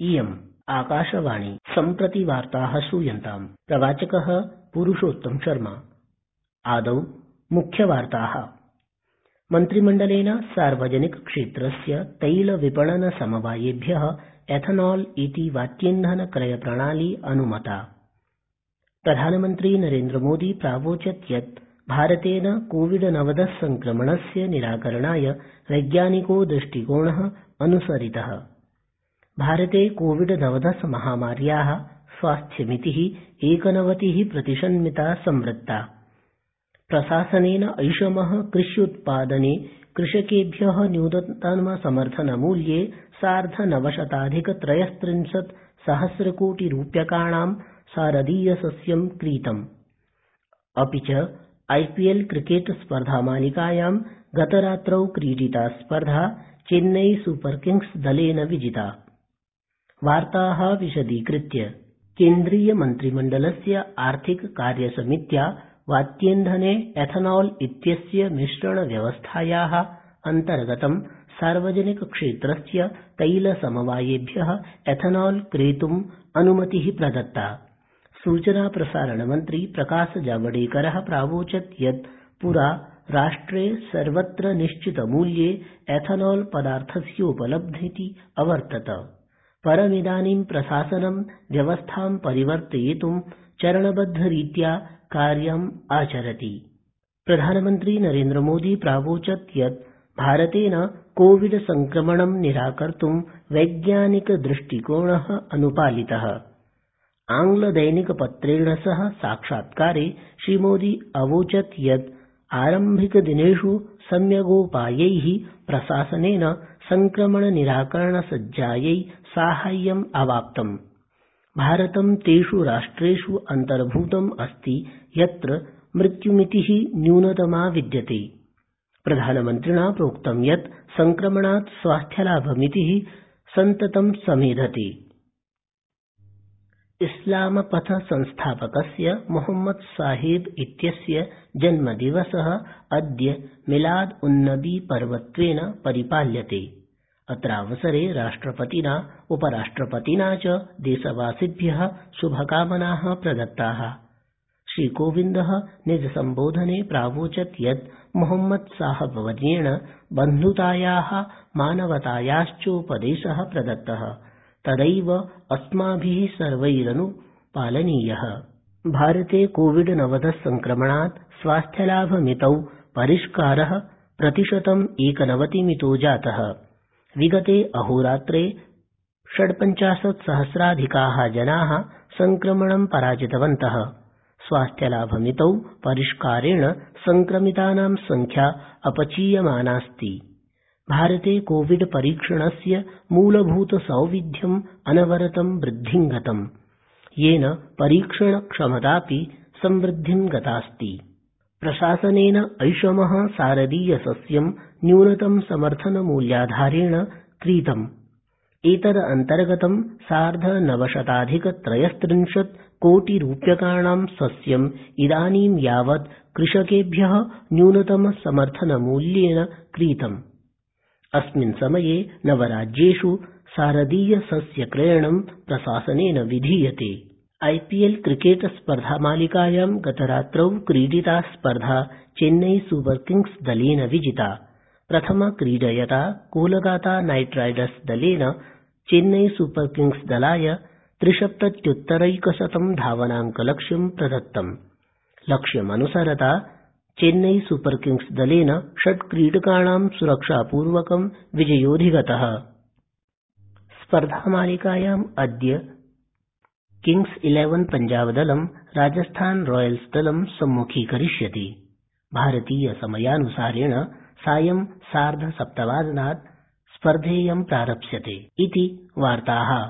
इयम् आकाशवाणी। सम्प्रति वार्ताः श्रूयन्ताम्। प्रवाचकः पुरुषोत्तम शर्मा। आदौ मुख्यवार्ताः। मन्त्रिमण्डलेन सार्वजनिक क्षेत्रस्य तैल विपणन समवायेभ्यः एथनॉल इति वात्यन्धन क्रय प्रणाली अनुमता। प्रधानमन्त्री नरेन्द्रमोदी प्रावोचत् यत् भारतेन कोविड नवदश संक्रमणस्य निराकरणाय वैज्ञानिको दृष्टिकोणः अनुसरितः भारते कोविड नवदश महामार्याः स्वास्थ्यमितिः एकनवतिः प्रतिशन्मिता संवृत्ता। प्रशासनेन ऐषमः कृष्युत्पादने कृषकेभ्यः न्यूनतमसमर्थनमूल्ये सार्धनवशताधिक त्रयस्त्रिंशत् सहस्रकोटिरूप्यकाणां सारदीयसस्यं क्रीतम्। अपि च आईपीएल क्रिकेट स्पर्धामालिकायां गतरात्रौ क्रीडिता स्पर्धा चेन्नई सुपरकिंग्स दलेन विजिता। केन्द्रीय मन्त्रिमण्डलस्य आर्थिक कार्यसमित्या वात्यन्धने एथनॉल इत्यस्य मिश्रण व्यवस्थायाः अन्तर्गतं सार्वजनिक क्षेत्रस्य तैल समवायेभ्यः एथनॉल क्रेतुम् अनुमतिः प्रदत्ता। सूचना प्रसारण मन्त्री प्रकाश जावडेकरः प्रावोचत् यत् पुरा राष्ट्रे सर्वत्र निश्चितमूल्ये एथनॉल पदार्थस्योपलब्धिः अवर्तत परमिदानीं प्रशासनं व्यवस्थां परिवर्तयितुं चरणबद्धरीत्या कार्यमाचरति प्रधानमन्त्री नरेन्द्रमोदी प्रावोचत् यत् भारतेन कोविड संक्रमणं निराकर्तुं वैज्ञानिक दृष्टिकोणः अनुपालितः। आंग्लदैनिकपत्रेण सह साक्षात्कारे श्रीमोदी अवोचत् यत् आरम्भिकदिनेष् सम्यगोपायैः प्रशासनेन संक्रमण निराकरणसज्जायै साहाय्यम् अवाप्तम्। भारतं तेष् राष्ट्रेष् अन्तर्भूतम् अस्ति, यत्र मृत्युमितिः न्यूनतमा विद्यते। प्रधानमन्त्रिणा प्रोक्तं यत् संक्रमणात् स्वास्थ्यलाभमितिः सन्ततं समेधते। इस्लामपथ संस्थापकस्य मोहम्मद साहेब इत्यस्य जन्मदिवसः अद्य मिलाद उन्नबी पर्वत्वेन परिपाल्यते। अत्रावसरे राष्ट्रपतिना उपराष्ट्रपतिना च देशवासिभ्यः शुभकामनाः प्रदत्ताः। श्रीकोविन्दः निजसम्बोधने प्रावोचत् यत् मोहम्मद साहब वर्येण बन्धुतायाः मानवतायाश्चोपदेशः प्रदत्तः। तदैव अस्माभिः सर्वैरनुपालनीयः भारते कोविड नवदश संक्रमणात् स्वास्थ्यलाभमितौ परिष्कारः प्रतिशतम् एकनवतिमितो जातः विगते अहोरात्रे षड्पञ्चाशत् सहस्राधिकाः जनाः संक्रमणं पराजितवन्तः। स्वास्थ्यलाभमितौ परिष्कारेण संक्रमितानां संख्या अपचीयमानास्ति भारते कोविड परीक्षणस्य मूलभूतसौविध्यम् अनवरतं वृद्धिंगतम् येन परीक्षणक्षमतापि संवृद्धिं गतास्ति प्रशासनेन ऐषमः सारदीयसस्यं न्यूनतम समर्थनमूल्याधारेण क्रीतम्। एतदन्तर्गतं सार्धनवशताधिक त्रयस्त्रिंशत् कोटिरूप्यकाणां सस्यम् इदानीं यावत् कृषकेभ्यः न्यूनतम समर्थनमूल्येन क्रीतम्। अस्मिन् समये नवराज्येष् सारदीयसस्यक्रयणं प्रशासनेन विधीयते आईपीएल क्रिकेट स्पर्धामालिकायां गतरात्रौ क्रीडिता स्पर्धा चेन्नई सुपरकिंग्स दलेन विजिता। प्रथमक्रीडयता कोलकाता नाइट राइडर्स दलेन चेन्नई सुपरकिंग्स दलाय त्रिसप्तत्युत्तरैकशतं धावनांकलक्ष्यं प्रदत्तम्। लक्ष्यमनुसरता चेन्नई सुपरकिंग्स दलेन षट् क्रीडकाणां सुरक्षापूर्वकं विजयोऽधिगतः। स्पर्धामालिकायाम् अद्य किंग्स इलेवन पंजाबदलं राजस्थान रॉयल्स दलं सम्मुखीकरिष्यति। भारतीयसमयानुसारेण सायं सार्ध सप्तवादनात् स्पर्धेयं प्रारप्स्यते। इति वार्ताः।